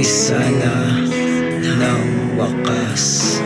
Umpisa na ng wakas.